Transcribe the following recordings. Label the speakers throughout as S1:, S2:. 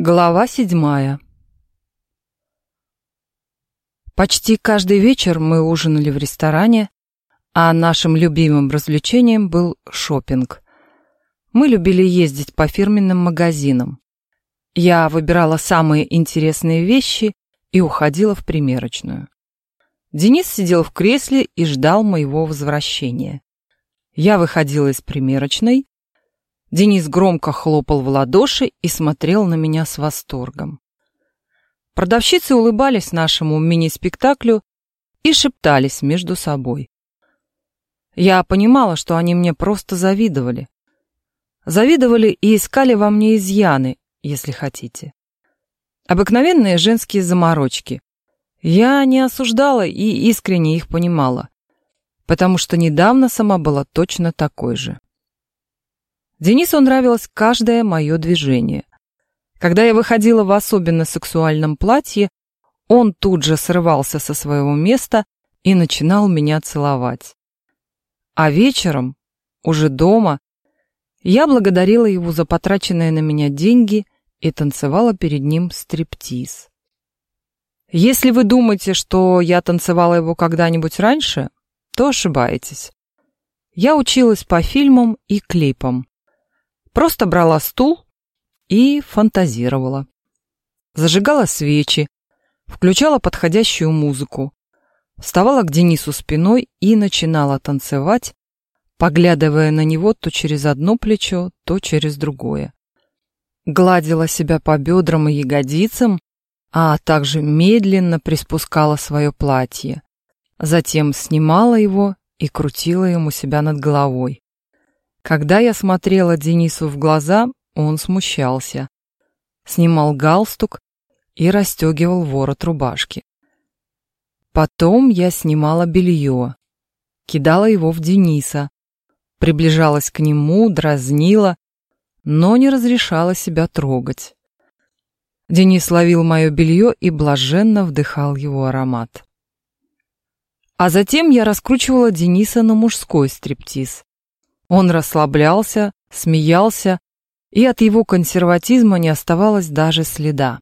S1: Глава седьмая Почти каждый вечер мы ужинали в ресторане, а нашим любимым развлечением был шопинг. Мы любили ездить по фирменным магазинам. Я выбирала самые интересные вещи и уходила в примерочную. Денис сидел в кресле и ждал моего возвращения. Я выходила из примерочной, Денис громко хлопал в ладоши и смотрел на меня с восторгом. Продавщицы улыбались нашему мини-спектаклю и шептались между собой. Я понимала, что они мне просто завидовали. Завидовали и искали во мне изъяны, если хотите. Обыкновенные женские заморочки. Я не осуждала и искренне их понимала, потому что недавно сама была точно такой же. Денису нравилось каждое мое движение. Когда я выходила в особенно сексуальном платье, он тут же срывался со своего места и начинал меня целовать. А вечером, уже дома, я благодарила его за потраченные на меня деньги и танцевала перед ним стриптиз. Если вы думаете, что я танцевала его когда-нибудь раньше, то ошибаетесь. Я училась по фильмам и клипам. Просто брала стул и фантазировала. Зажигала свечи, включала подходящую музыку, вставала к Денису спиной и начинала танцевать, поглядывая на него то через одно плечо, то через другое. Гладила себя по бедрам и ягодицам, а также медленно приспускала свое платье. Затем снимала его и крутила ему себя над головой. Когда я смотрела Денису в глаза, он смущался. Снимал галстук и расстегивал ворот рубашки. Потом я снимала белье, кидала его в Дениса, приближалась к нему, дразнила, но не разрешала себя трогать. Денис ловил мое белье и блаженно вдыхал его аромат. А затем я раскручивала Дениса на мужской стриптиз. Он расслаблялся, смеялся, и от его консерватизма не оставалось даже следа.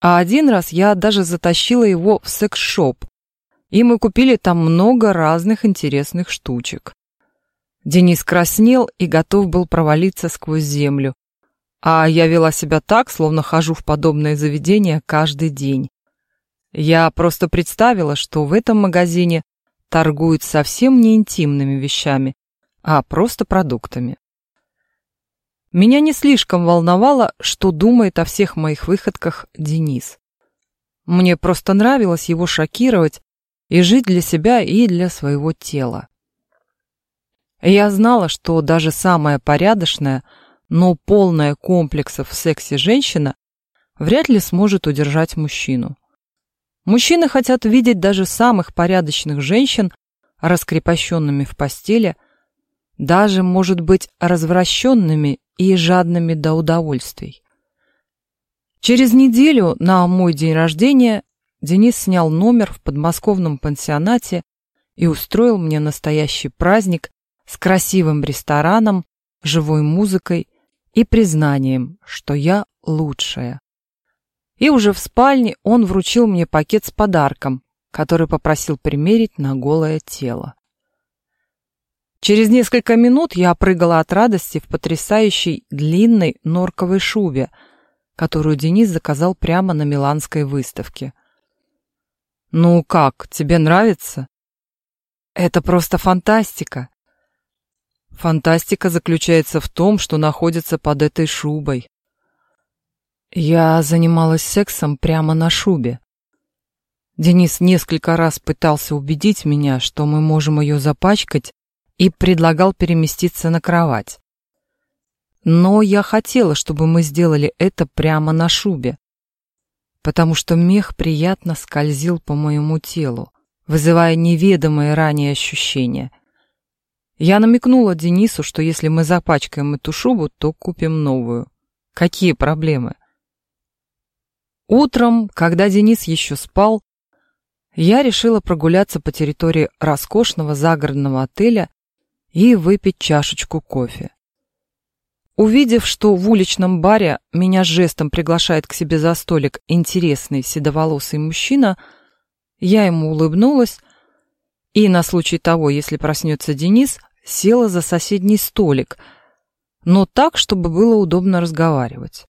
S1: А один раз я даже затащила его в секс-шоп, и мы купили там много разных интересных штучек. Денис краснел и готов был провалиться сквозь землю, а я вела себя так, словно хожу в подобное заведение каждый день. Я просто представила, что в этом магазине торгуют совсем не интимными вещами, а просто продуктами. Меня не слишком волновало, что думает о всех моих выходках Денис. Мне просто нравилось его шокировать и жить для себя и для своего тела. Я знала, что даже самая порядочная, но полная комплексов в сексе женщина вряд ли сможет удержать мужчину. Мужчины хотят видеть даже самых порядочных женщин раскрепощенными в постели – даже, может быть, развращенными и жадными до удовольствий. Через неделю на мой день рождения Денис снял номер в подмосковном пансионате и устроил мне настоящий праздник с красивым рестораном, живой музыкой и признанием, что я лучшая. И уже в спальне он вручил мне пакет с подарком, который попросил примерить на голое тело. Через несколько минут я прыгала от радости в потрясающей длинной норковой шубе, которую Денис заказал прямо на миланской выставке. «Ну как, тебе нравится?» «Это просто фантастика!» «Фантастика заключается в том, что находится под этой шубой». Я занималась сексом прямо на шубе. Денис несколько раз пытался убедить меня, что мы можем ее запачкать, и предлагал переместиться на кровать. Но я хотела, чтобы мы сделали это прямо на шубе, потому что мех приятно скользил по моему телу, вызывая неведомые ранее ощущения. Я намекнула Денису, что если мы запачкаем эту шубу, то купим новую. Какие проблемы? Утром, когда Денис еще спал, я решила прогуляться по территории роскошного загородного отеля и выпить чашечку кофе. Увидев, что в уличном баре меня жестом приглашает к себе за столик интересный седоволосый мужчина, я ему улыбнулась и, на случай того, если проснется Денис, села за соседний столик, но так, чтобы было удобно разговаривать.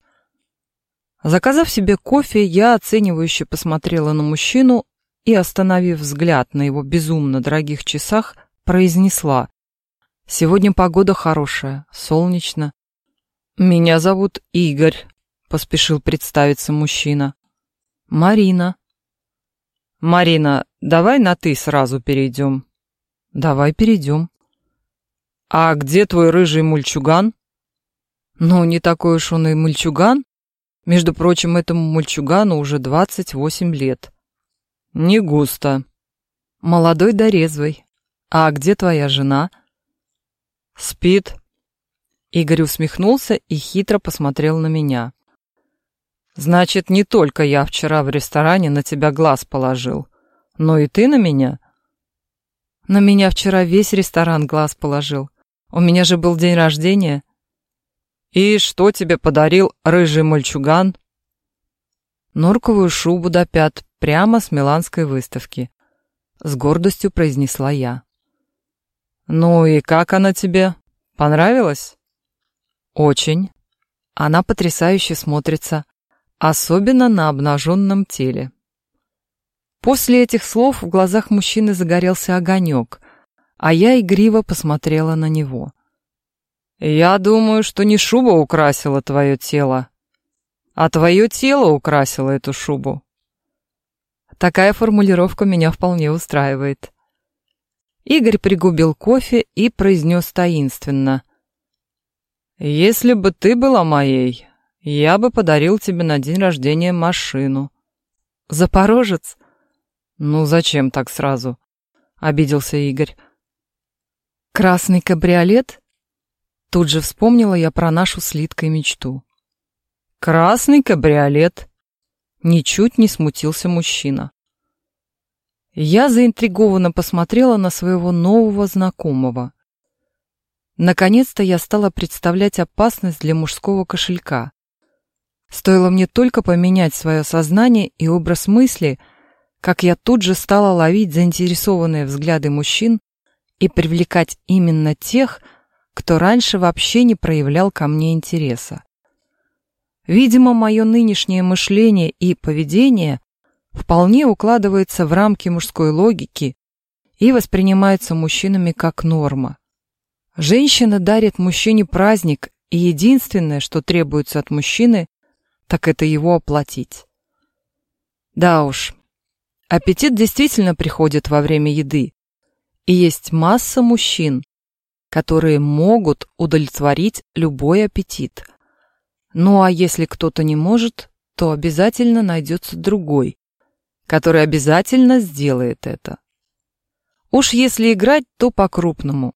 S1: Заказав себе кофе, я оценивающе посмотрела на мужчину и, остановив взгляд на его безумно дорогих часах, произнесла «Сегодня погода хорошая, солнечно, «Меня зовут Игорь», — поспешил представиться мужчина. «Марина». «Марина, давай на «ты» сразу перейдем». «Давай перейдем». «А где твой рыжий мульчуган?» «Ну, не такой уж он и мульчуган. Между прочим, этому мульчугану уже двадцать восемь лет». «Не густо». «Молодой да резвый. А где твоя жена?» «Спит», Игорь усмехнулся и хитро посмотрел на меня. «Значит, не только я вчера в ресторане на тебя глаз положил, но и ты на меня?» «На меня вчера весь ресторан глаз положил. У меня же был день рождения». «И что тебе подарил рыжий мальчуган?» «Норковую шубу до пят, прямо с миланской выставки», — с гордостью произнесла я. «Ну и как она тебе? Понравилась?» Очень. Она потрясающе смотрится, особенно на обнаженном теле. После этих слов в глазах мужчины загорелся огонек, а я игриво посмотрела на него. «Я думаю, что не шуба украсила твое тело, а твое тело украсило эту шубу». Такая формулировка меня вполне устраивает. Игорь пригубил кофе и произнес таинственно. «Если бы ты была моей, я бы подарил тебе на день рождения машину». «Запорожец?» «Ну зачем так сразу?» — обиделся Игорь. «Красный кабриолет?» Тут же вспомнила я про нашу с мечту. «Красный кабриолет!» Ничуть не смутился мужчина. Я заинтригованно посмотрела на своего нового знакомого. Наконец-то я стала представлять опасность для мужского кошелька. Стоило мне только поменять свое сознание и образ мысли, как я тут же стала ловить заинтересованные взгляды мужчин и привлекать именно тех, кто раньше вообще не проявлял ко мне интереса. Видимо, мое нынешнее мышление и поведение вполне укладывается в рамки мужской логики и воспринимается мужчинами как норма. Женщина дарит мужчине праздник, и единственное, что требуется от мужчины, так это его оплатить. Да уж, аппетит действительно приходит во время еды, и есть масса мужчин, которые могут удовлетворить любой аппетит. Ну а если кто-то не может, то обязательно найдется другой, который обязательно сделает это. Уж если играть, то по-крупному.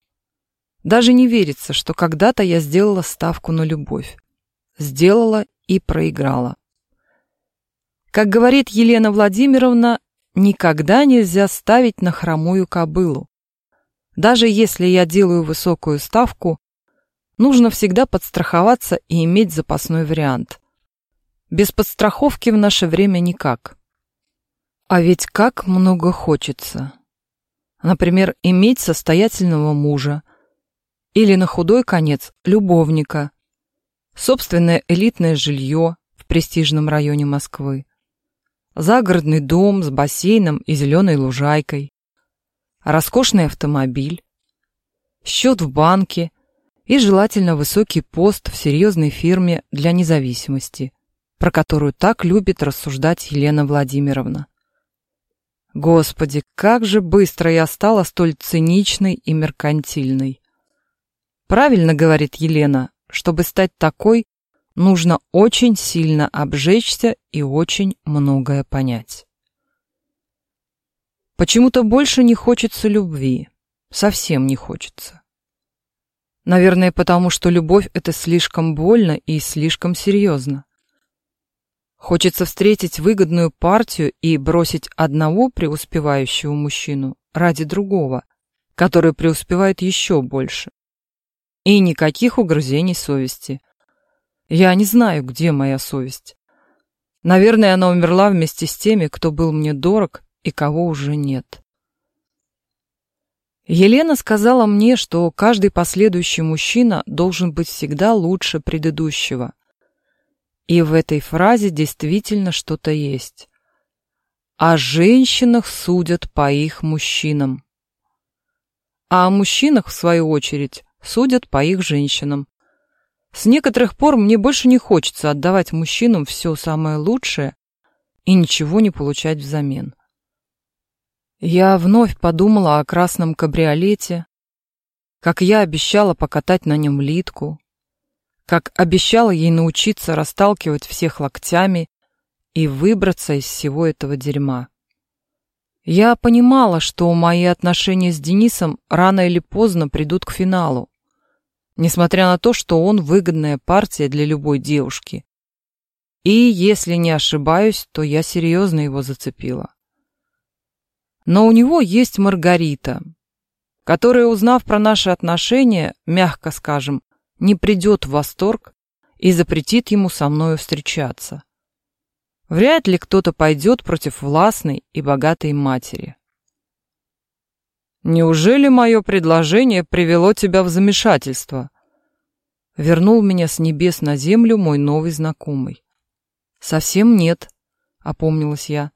S1: Даже не верится, что когда-то я сделала ставку на любовь. Сделала и проиграла. Как говорит Елена Владимировна, никогда нельзя ставить на хромую кобылу. Даже если я делаю высокую ставку, нужно всегда подстраховаться и иметь запасной вариант. Без подстраховки в наше время никак. А ведь как много хочется. Например, иметь состоятельного мужа, или на худой конец любовника, собственное элитное жилье в престижном районе Москвы, загородный дом с бассейном и зеленой лужайкой, роскошный автомобиль, счет в банке. И желательно высокий пост в серьезной фирме для независимости, про которую так любит рассуждать Елена Владимировна. Господи, как же быстро я стала столь циничной и меркантильной. Правильно говорит Елена, чтобы стать такой, нужно очень сильно обжечься и очень многое понять. Почему-то больше не хочется любви. Совсем не хочется. Наверное, потому что любовь — это слишком больно и слишком серьезно. Хочется встретить выгодную партию и бросить одного преуспевающего мужчину ради другого, который преуспевает еще больше. И никаких угрызений совести. Я не знаю, где моя совесть. Наверное, она умерла вместе с теми, кто был мне дорог и кого уже нет. Елена сказала мне, что каждый последующий мужчина должен быть всегда лучше предыдущего. И в этой фразе действительно что-то есть. О женщинах судят по их мужчинам. А о мужчинах, в свою очередь, судят по их женщинам. С некоторых пор мне больше не хочется отдавать мужчинам все самое лучшее и ничего не получать взамен. Я вновь подумала о красном кабриолете, как я обещала покатать на нем литку, как обещала ей научиться расталкивать всех локтями и выбраться из всего этого дерьма. Я понимала, что мои отношения с Денисом рано или поздно придут к финалу, несмотря на то, что он выгодная партия для любой девушки. И, если не ошибаюсь, то я серьезно его зацепила. Но у него есть Маргарита, которая, узнав про наши отношения, мягко скажем, не придет в восторг и запретит ему со мною встречаться. Вряд ли кто-то пойдет против властной и богатой матери. «Неужели мое предложение привело тебя в замешательство?» Вернул меня с небес на землю мой новый знакомый. «Совсем нет», — опомнилась я.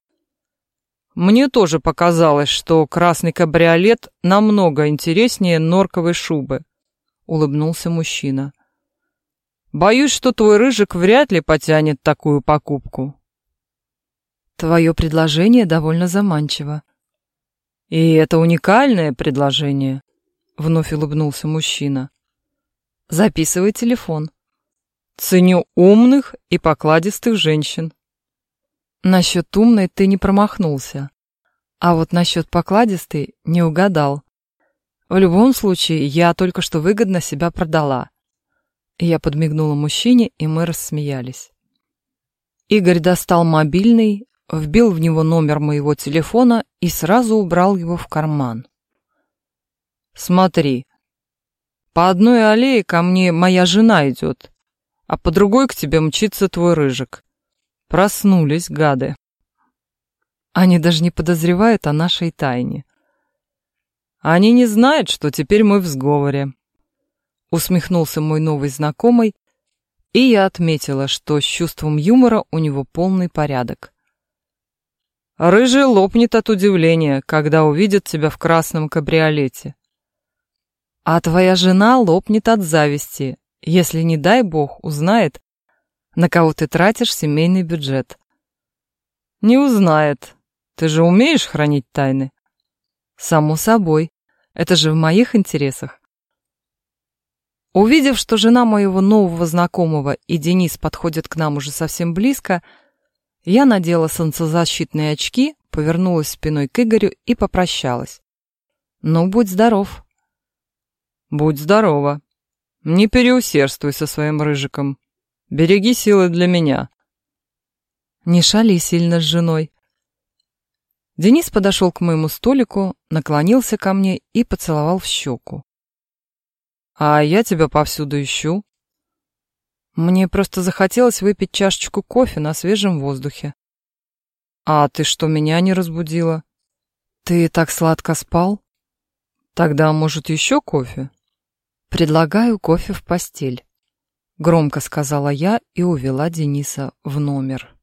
S1: Мне тоже показалось, что красный кабриолет намного интереснее норковой шубы, улыбнулся мужчина. Боюсь, что твой рыжик вряд ли потянет такую покупку. Твое предложение довольно заманчиво. И это уникальное предложение, вновь улыбнулся мужчина. Записывай телефон. Ценю умных и покладистых женщин. Насчет умной ты не промахнулся. А вот насчет покладистой не угадал. В любом случае, я только что выгодно себя продала. Я подмигнула мужчине, и мы рассмеялись. Игорь достал мобильный, вбил в него номер моего телефона и сразу убрал его в карман. «Смотри, по одной аллее ко мне моя жена идет, а по другой к тебе мчится твой рыжик. Проснулись, гады. Они даже не подозревают о нашей тайне. Они не знают, что теперь мы в сговоре. Усмехнулся мой новый знакомый, и я отметила, что с чувством юмора у него полный порядок. Рыжий лопнет от удивления, когда увидит тебя в красном кабриолете. А твоя жена лопнет от зависти, если, не дай бог, узнает, на кого ты тратишь семейный бюджет. Не узнает. Ты же умеешь хранить тайны? Само собой. Это же в моих интересах. Увидев, что жена моего нового знакомого и Денис подходят к нам уже совсем близко, я надела солнцезащитные очки, повернулась спиной к Игорю и попрощалась. «Ну, будь здоров». «Будь здорова. Не переусердствуй со своим рыжиком», Береги силы для меня. Не шали сильно с женой. Денис подошел к моему столику, наклонился ко мне и поцеловал в щеку. А я тебя повсюду ищу. Мне просто захотелось выпить чашечку кофе на свежем воздухе. А ты что, меня не разбудила? Ты так сладко спал? Тогда, может, еще кофе? Предлагаю кофе в постель. Громко сказала я и увела Дениса в номер.